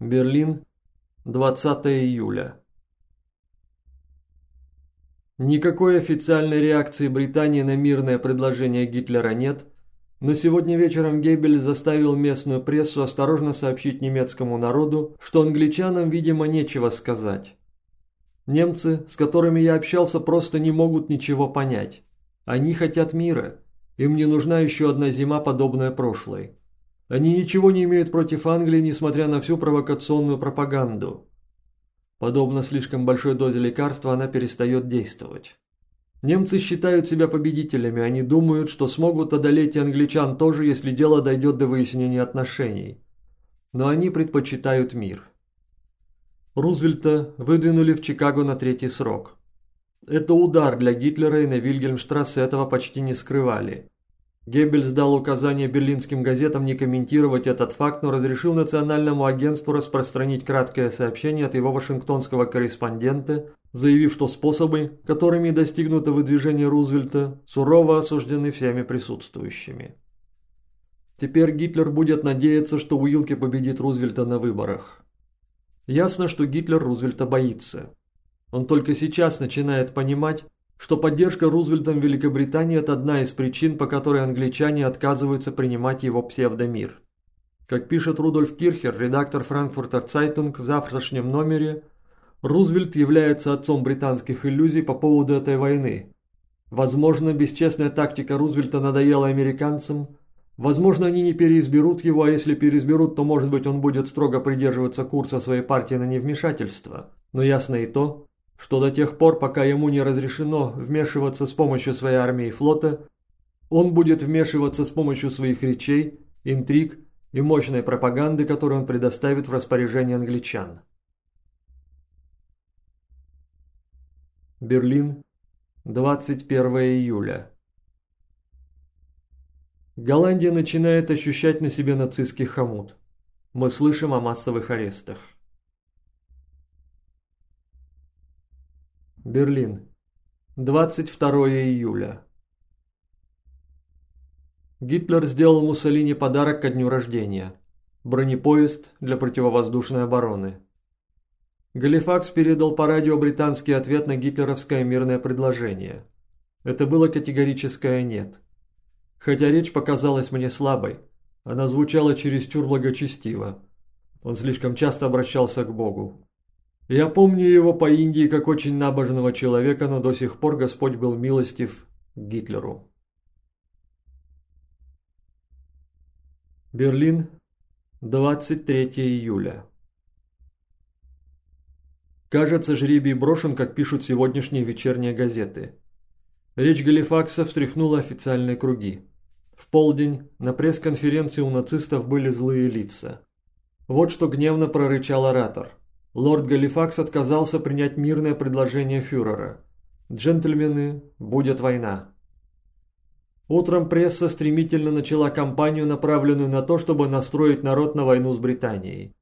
Берлин, 20 июля. Никакой официальной реакции Британии на мирное предложение Гитлера нет, но сегодня вечером Геббель заставил местную прессу осторожно сообщить немецкому народу, что англичанам, видимо, нечего сказать. Немцы, с которыми я общался, просто не могут ничего понять. Они хотят мира. Им не нужна еще одна зима, подобная прошлой. Они ничего не имеют против Англии, несмотря на всю провокационную пропаганду. Подобно слишком большой дозе лекарства, она перестает действовать. Немцы считают себя победителями, они думают, что смогут одолеть и англичан тоже, если дело дойдет до выяснения отношений. Но они предпочитают мир. Рузвельта выдвинули в Чикаго на третий срок. Это удар для Гитлера и на Вильгельмштрассе этого почти не скрывали. Геббельс дал указание берлинским газетам не комментировать этот факт, но разрешил национальному агентству распространить краткое сообщение от его вашингтонского корреспондента, заявив, что способы, которыми достигнуто выдвижение Рузвельта, сурово осуждены всеми присутствующими. Теперь Гитлер будет надеяться, что Уилки победит Рузвельта на выборах. Ясно, что Гитлер Рузвельта боится. Он только сейчас начинает понимать, что поддержка Рузвельтом Великобритании – это одна из причин, по которой англичане отказываются принимать его псевдомир. Как пишет Рудольф Кирхер, редактор Франкфуртер Цайтунг в завтрашнем номере, Рузвельт является отцом британских иллюзий по поводу этой войны. Возможно, бесчестная тактика Рузвельта надоела американцам. Возможно, они не переизберут его, а если переизберут, то, может быть, он будет строго придерживаться курса своей партии на невмешательство. Но ясно и то, что до тех пор, пока ему не разрешено вмешиваться с помощью своей армии и флота, он будет вмешиваться с помощью своих речей, интриг и мощной пропаганды, которую он предоставит в распоряжение англичан. Берлин, 21 июля. Голландия начинает ощущать на себе нацистский хомут. Мы слышим о массовых арестах. Берлин. 22 июля. Гитлер сделал Муссолини подарок ко дню рождения. Бронепоезд для противовоздушной обороны. Галифакс передал по радио британский ответ на гитлеровское мирное предложение. Это было категорическое «нет». Хотя речь показалась мне слабой, она звучала чересчур благочестиво. Он слишком часто обращался к Богу. Я помню его по Индии как очень набожного человека, но до сих пор Господь был милостив к Гитлеру. Берлин, 23 июля. Кажется, жребий брошен, как пишут сегодняшние вечерние газеты. Речь Галифакса встряхнула официальные круги. В полдень на пресс-конференции у нацистов были злые лица. Вот что гневно прорычал оратор – Лорд Галифакс отказался принять мирное предложение фюрера. «Джентльмены, будет война». Утром пресса стремительно начала кампанию, направленную на то, чтобы настроить народ на войну с Британией.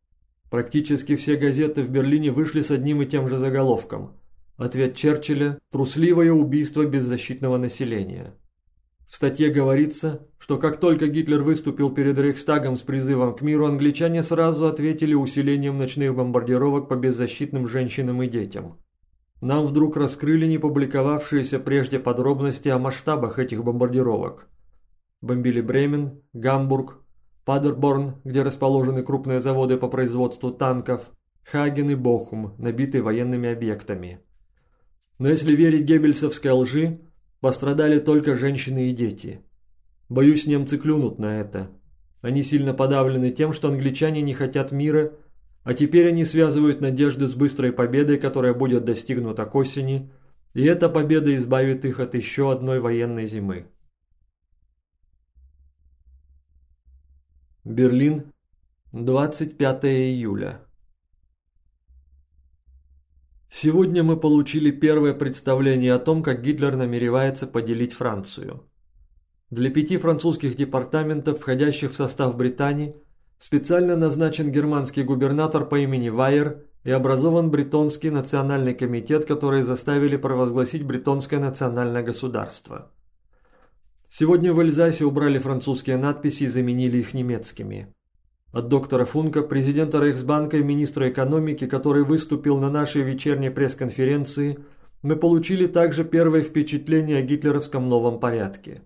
Практически все газеты в Берлине вышли с одним и тем же заголовком. Ответ Черчилля – трусливое убийство беззащитного населения. В статье говорится, что как только Гитлер выступил перед Рейхстагом с призывом к миру, англичане сразу ответили усилением ночных бомбардировок по беззащитным женщинам и детям. Нам вдруг раскрыли не публиковавшиеся прежде подробности о масштабах этих бомбардировок. Бомбили Бремен, Гамбург, Падерборн, где расположены крупные заводы по производству танков, Хаген и Бохум, набитые военными объектами. Но если верить геббельсовской лжи, Пострадали только женщины и дети. Боюсь, немцы клюнут на это. Они сильно подавлены тем, что англичане не хотят мира, а теперь они связывают надежды с быстрой победой, которая будет достигнута к осени, и эта победа избавит их от еще одной военной зимы. Берлин, 25 июля. Сегодня мы получили первое представление о том, как Гитлер намеревается поделить Францию. Для пяти французских департаментов, входящих в состав Британии, специально назначен германский губернатор по имени Вайер и образован Бретонский национальный комитет, который заставили провозгласить Бретонское национальное государство. Сегодня в Эльзасе убрали французские надписи и заменили их немецкими. От доктора Функа, президента Рейхсбанка и министра экономики, который выступил на нашей вечерней пресс-конференции, мы получили также первое впечатление о гитлеровском новом порядке.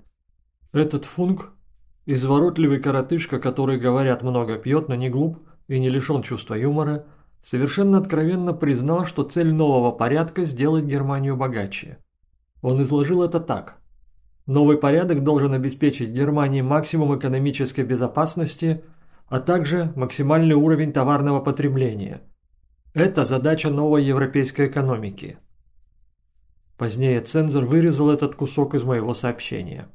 Этот Функ – изворотливый коротышка, который, говорят, много пьет, но не глуп и не лишен чувства юмора, совершенно откровенно признал, что цель нового порядка – сделать Германию богаче. Он изложил это так. Новый порядок должен обеспечить Германии максимум экономической безопасности – а также максимальный уровень товарного потребления. Это задача новой европейской экономики. Позднее цензор вырезал этот кусок из моего сообщения.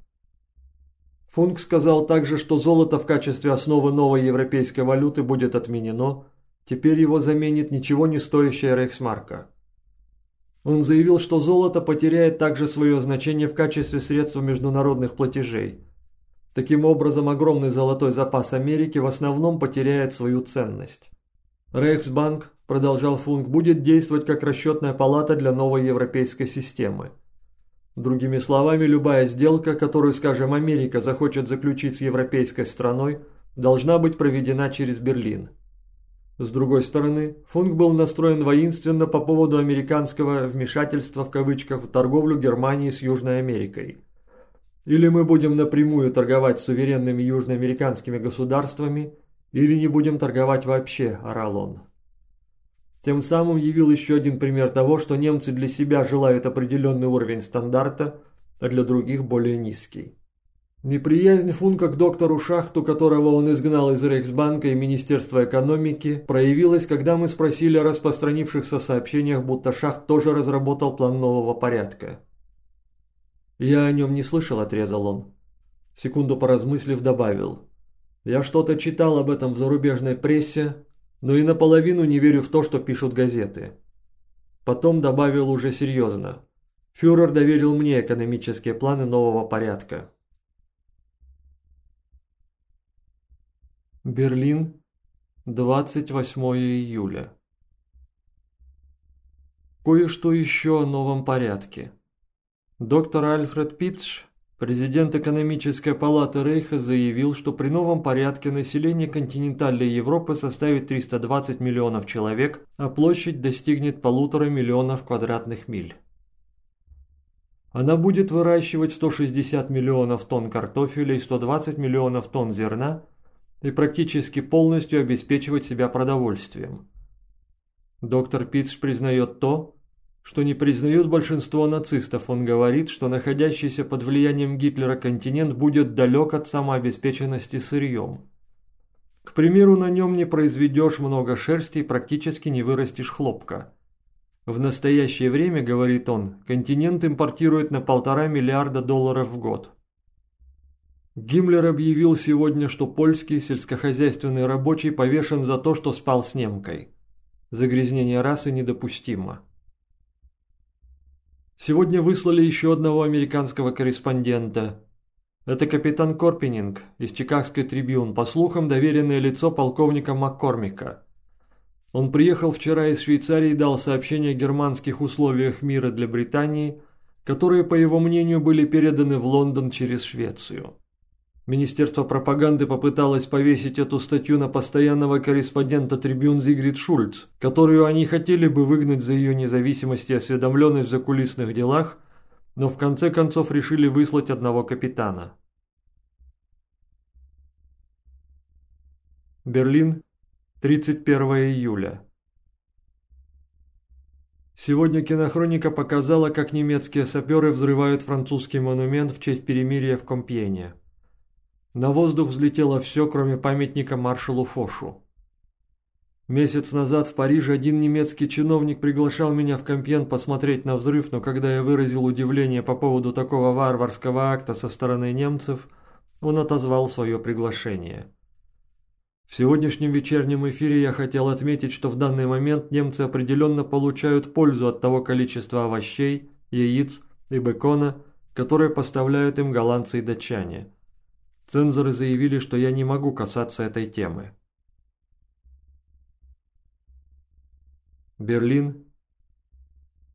Функ сказал также, что золото в качестве основы новой европейской валюты будет отменено, теперь его заменит ничего не стоящая рейхсмарка. Он заявил, что золото потеряет также свое значение в качестве средства международных платежей – Таким образом, огромный золотой запас Америки в основном потеряет свою ценность. Рейхсбанк, продолжал Функ, будет действовать как расчетная палата для новой европейской системы. Другими словами, любая сделка, которую, скажем, Америка захочет заключить с европейской страной, должна быть проведена через Берлин. С другой стороны, Функ был настроен воинственно по поводу американского «вмешательства» в кавычках в торговлю Германии с Южной Америкой. Или мы будем напрямую торговать с суверенными южноамериканскими государствами, или не будем торговать вообще, орал он. Тем самым явил еще один пример того, что немцы для себя желают определенный уровень стандарта, а для других более низкий. Неприязнь Функа к доктору Шахту, которого он изгнал из Рейхсбанка и Министерства экономики, проявилась, когда мы спросили о распространившихся сообщениях, будто Шахт тоже разработал план нового порядка. «Я о нем не слышал», — отрезал он. Секунду поразмыслив, добавил. «Я что-то читал об этом в зарубежной прессе, но и наполовину не верю в то, что пишут газеты». Потом добавил уже серьезно. Фюрер доверил мне экономические планы нового порядка. Берлин, 28 июля. Кое-что еще о новом порядке. Доктор Альфред Питш, президент экономической палаты Рейха, заявил, что при новом порядке население континентальной Европы составит 320 миллионов человек, а площадь достигнет полутора миллионов квадратных миль. Она будет выращивать 160 миллионов тонн картофеля и 120 миллионов тонн зерна и практически полностью обеспечивать себя продовольствием. Доктор Питш признает то, что не признают большинство нацистов. Он говорит, что находящийся под влиянием Гитлера континент будет далек от самообеспеченности сырьем. К примеру, на нем не произведешь много шерсти и практически не вырастешь хлопка. В настоящее время, говорит он, континент импортирует на полтора миллиарда долларов в год. Гиммлер объявил сегодня, что польский сельскохозяйственный рабочий повешен за то, что спал с немкой. Загрязнение расы недопустимо. Сегодня выслали еще одного американского корреспондента. Это капитан Корпининг из Чикагской трибюн, по слухам, доверенное лицо полковника Маккормика. Он приехал вчера из Швейцарии и дал сообщение о германских условиях мира для Британии, которые, по его мнению, были переданы в Лондон через Швецию. Министерство пропаганды попыталось повесить эту статью на постоянного корреспондента трибюн Зигрид Шульц, которую они хотели бы выгнать за ее независимость и осведомленность в закулисных делах, но в конце концов решили выслать одного капитана. Берлин, 31 июля. Сегодня кинохроника показала, как немецкие саперы взрывают французский монумент в честь перемирия в Компьене. На воздух взлетело все, кроме памятника маршалу Фошу. Месяц назад в Париже один немецкий чиновник приглашал меня в Компьен посмотреть на взрыв, но когда я выразил удивление по поводу такого варварского акта со стороны немцев, он отозвал свое приглашение. В сегодняшнем вечернем эфире я хотел отметить, что в данный момент немцы определенно получают пользу от того количества овощей, яиц и бекона, которые поставляют им голландцы и датчане – Цензоры заявили, что я не могу касаться этой темы. Берлин,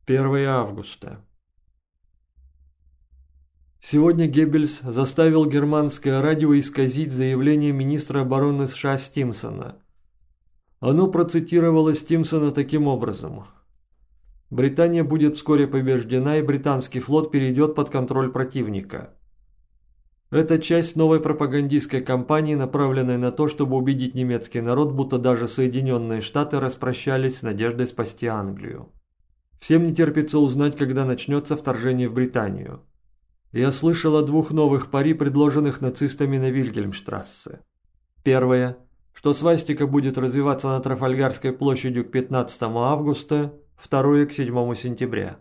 1 августа. Сегодня Геббельс заставил германское радио исказить заявление министра обороны США Стимсона. Оно процитировало Стимсона таким образом. «Британия будет вскоре побеждена, и британский флот перейдет под контроль противника». Это часть новой пропагандистской кампании, направленной на то, чтобы убедить немецкий народ, будто даже Соединенные Штаты распрощались с надеждой спасти Англию. Всем не терпится узнать, когда начнется вторжение в Британию. Я слышал о двух новых пари, предложенных нацистами на Вильгельмштрассе. Первое, что свастика будет развиваться на Трафальгарской площади к 15 августа, второе к 7 сентября.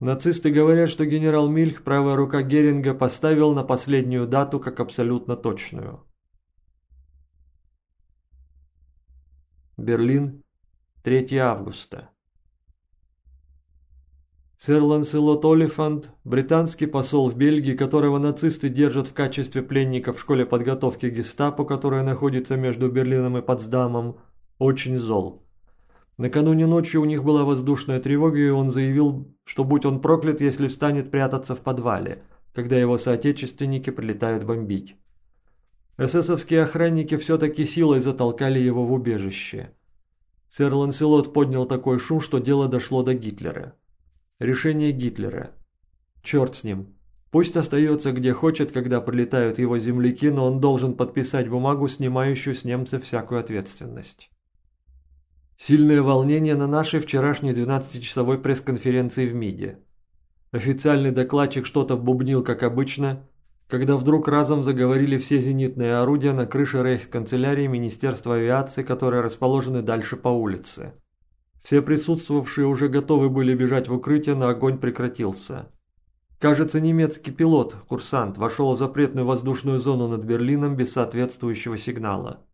Нацисты говорят, что генерал Мильх, правая рука Геринга, поставил на последнюю дату как абсолютно точную. Берлин, 3 августа. Сэр Ланселот Олифант, британский посол в Бельгии, которого нацисты держат в качестве пленника в школе подготовки гестапо, которая находится между Берлином и Потсдамом, очень зол. Накануне ночью у них была воздушная тревога, и он заявил, что будь он проклят, если встанет прятаться в подвале, когда его соотечественники прилетают бомбить. Эсэсовские охранники все-таки силой затолкали его в убежище. Сэр Ланселот поднял такой шум, что дело дошло до Гитлера. Решение Гитлера. Черт с ним. Пусть остается где хочет, когда прилетают его земляки, но он должен подписать бумагу, снимающую с немцев всякую ответственность. Сильное волнение на нашей вчерашней 12-часовой пресс-конференции в МИДе. Официальный докладчик что-то бубнил, как обычно, когда вдруг разом заговорили все зенитные орудия на крыше рейхсканцелярии Министерства авиации, которые расположены дальше по улице. Все присутствовавшие уже готовы были бежать в укрытие, но огонь прекратился. Кажется, немецкий пилот, курсант, вошел в запретную воздушную зону над Берлином без соответствующего сигнала.